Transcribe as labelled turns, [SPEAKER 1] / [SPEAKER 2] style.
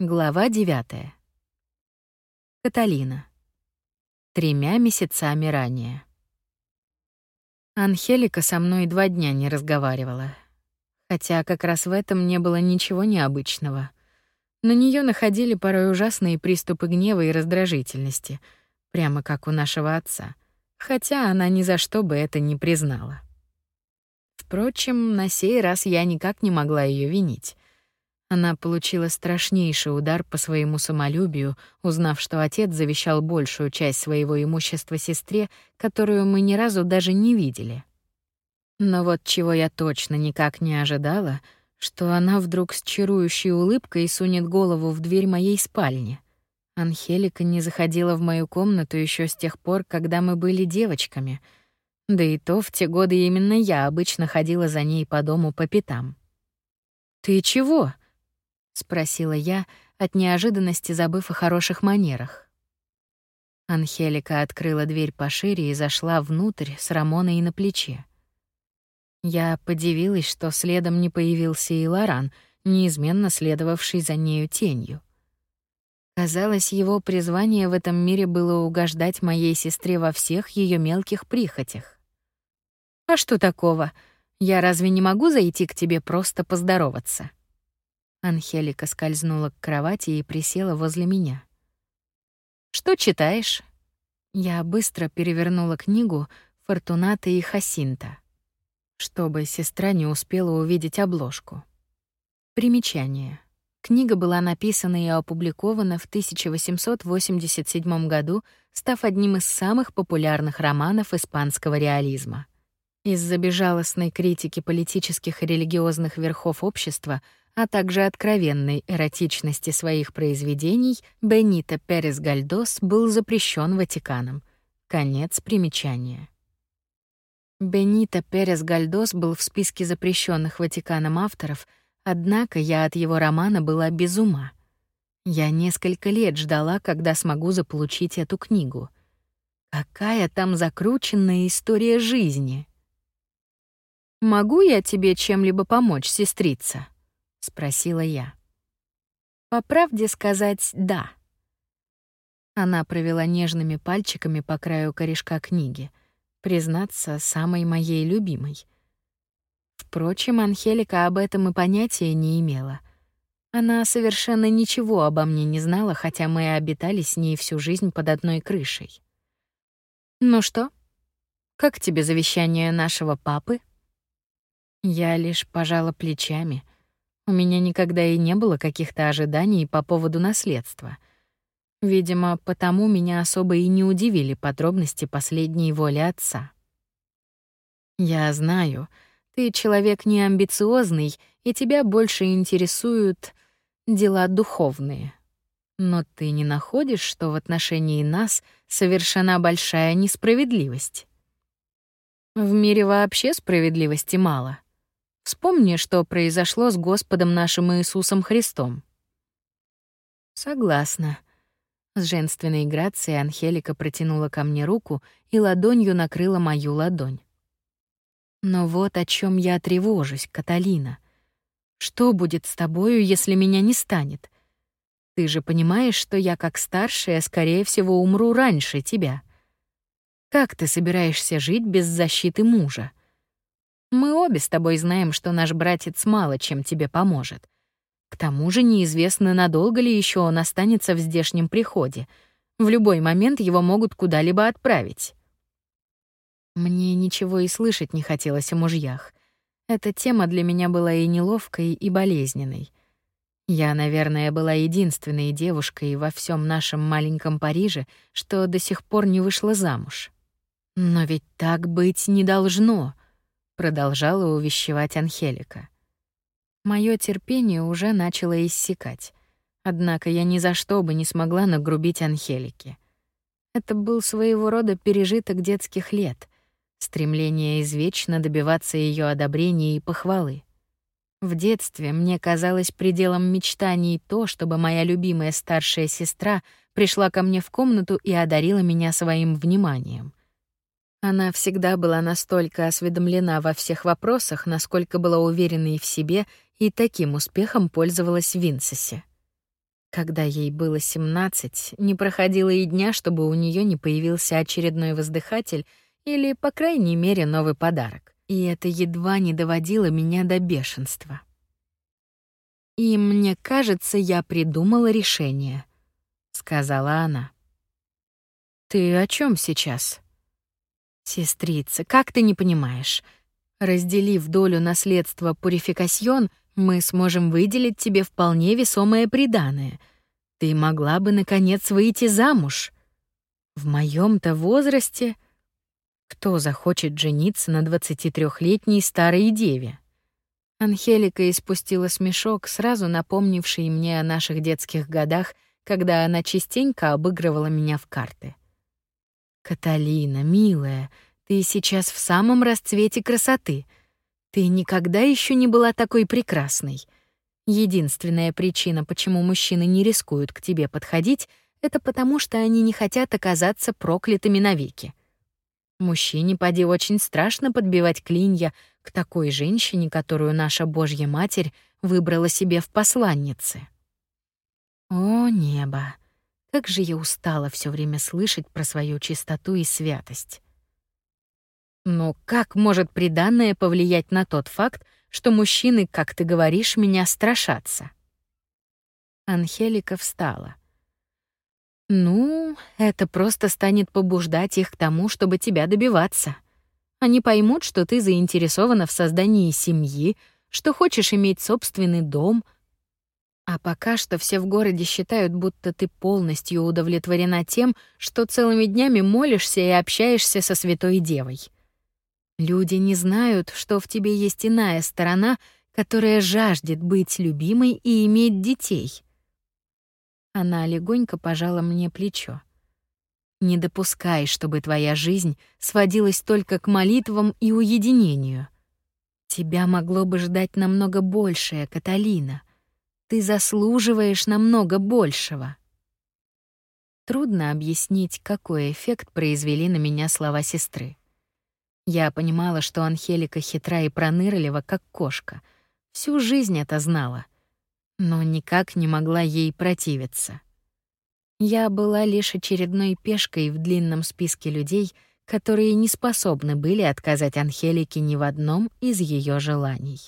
[SPEAKER 1] Глава 9. Каталина. Тремя месяцами ранее. Анхелика со мной два дня не разговаривала. Хотя как раз в этом не было ничего необычного. На нее находили порой ужасные приступы гнева и раздражительности, прямо как у нашего отца, хотя она ни за что бы это не признала. Впрочем, на сей раз я никак не могла ее винить. Она получила страшнейший удар по своему самолюбию, узнав, что отец завещал большую часть своего имущества сестре, которую мы ни разу даже не видели. Но вот чего я точно никак не ожидала, что она вдруг с чарующей улыбкой сунет голову в дверь моей спальни. Анхелика не заходила в мою комнату еще с тех пор, когда мы были девочками. Да и то в те годы именно я обычно ходила за ней по дому по пятам. «Ты чего?» Спросила я, от неожиданности забыв о хороших манерах. Анхелика открыла дверь пошире и зашла внутрь с Рамоной на плече. Я подивилась, что следом не появился и Лоран, неизменно следовавший за нею тенью. Казалось, его призвание в этом мире было угождать моей сестре во всех ее мелких прихотях. А что такого? Я разве не могу зайти к тебе просто поздороваться? Анхелика скользнула к кровати и присела возле меня. «Что читаешь?» Я быстро перевернула книгу «Фортуната и Хасинта», чтобы сестра не успела увидеть обложку. Примечание. Книга была написана и опубликована в 1887 году, став одним из самых популярных романов испанского реализма. Из-за безжалостной критики политических и религиозных верхов общества — а также откровенной эротичности своих произведений, Бенито Перес Гальдос был запрещен Ватиканом. Конец примечания. Бенито Перес Гальдос был в списке запрещенных Ватиканом авторов, однако я от его романа была без ума. Я несколько лет ждала, когда смогу заполучить эту книгу. Какая там закрученная история жизни. Могу я тебе чем-либо помочь, сестрица? Спросила я. По правде сказать, да. Она провела нежными пальчиками по краю корешка книги, признаться, самой моей любимой. Впрочем, Анхелика об этом и понятия не имела. Она совершенно ничего обо мне не знала, хотя мы обитали с ней всю жизнь под одной крышей. Ну что? Как тебе завещание нашего папы? Я лишь пожала плечами — у меня никогда и не было каких-то ожиданий по поводу наследства. Видимо, потому меня особо и не удивили подробности последней воли отца. Я знаю, ты человек не амбициозный, и тебя больше интересуют дела духовные. Но ты не находишь, что в отношении нас совершена большая несправедливость? В мире вообще справедливости мало. Вспомни, что произошло с Господом нашим Иисусом Христом. Согласна. С женственной грацией Анхелика протянула ко мне руку и ладонью накрыла мою ладонь. Но вот о чем я тревожусь, Каталина. Что будет с тобою, если меня не станет? Ты же понимаешь, что я как старшая, скорее всего, умру раньше тебя. Как ты собираешься жить без защиты мужа? Мы обе с тобой знаем, что наш братец мало чем тебе поможет. К тому же неизвестно, надолго ли еще он останется в здешнем приходе. В любой момент его могут куда-либо отправить. Мне ничего и слышать не хотелось о мужьях. Эта тема для меня была и неловкой, и болезненной. Я, наверное, была единственной девушкой во всем нашем маленьком Париже, что до сих пор не вышла замуж. Но ведь так быть не должно продолжала увещевать Анхелика. Моё терпение уже начало иссякать. Однако я ни за что бы не смогла нагрубить Анхелике. Это был своего рода пережиток детских лет, стремление извечно добиваться её одобрения и похвалы. В детстве мне казалось пределом мечтаний то, чтобы моя любимая старшая сестра пришла ко мне в комнату и одарила меня своим вниманием — она всегда была настолько осведомлена во всех вопросах, насколько была уверена и в себе, и таким успехом пользовалась в Винсесе. Когда ей было 17, не проходило и дня, чтобы у нее не появился очередной воздыхатель или, по крайней мере, новый подарок. И это едва не доводило меня до бешенства. И мне кажется, я придумала решение, сказала она. Ты о чем сейчас? Сестрица, как ты не понимаешь? Разделив долю наследства Пурификасьон, мы сможем выделить тебе вполне весомое приданое. Ты могла бы наконец выйти замуж. В моем то возрасте кто захочет жениться на 23-летней старой деве? Анхелика испустила смешок, сразу напомнивший мне о наших детских годах, когда она частенько обыгрывала меня в карты. Каталина, милая, ты сейчас в самом расцвете красоты. Ты никогда еще не была такой прекрасной. Единственная причина, почему мужчины не рискуют к тебе подходить, это потому, что они не хотят оказаться проклятыми навеки. Мужчине поди очень страшно подбивать клинья к такой женщине, которую наша Божья Матерь выбрала себе в посланнице. О, небо! Как же я устала все время слышать про свою чистоту и святость. Но как может приданное повлиять на тот факт, что мужчины, как ты говоришь, меня страшатся? Анхелика встала. Ну, это просто станет побуждать их к тому, чтобы тебя добиваться. Они поймут, что ты заинтересована в создании семьи, что хочешь иметь собственный дом, а пока что все в городе считают, будто ты полностью удовлетворена тем, что целыми днями молишься и общаешься со святой девой. Люди не знают, что в тебе есть иная сторона, которая жаждет быть любимой и иметь детей. Она легонько пожала мне плечо. Не допускай, чтобы твоя жизнь сводилась только к молитвам и уединению. Тебя могло бы ждать намного большее, Каталина. Ты заслуживаешь намного большего. Трудно объяснить, какой эффект произвели на меня слова сестры. Я понимала, что Анхелика хитра и пронырлива, как кошка. Всю жизнь это знала, но никак не могла ей противиться. Я была лишь очередной пешкой в длинном списке людей, которые не способны были отказать Анхелике ни в одном из ее желаний.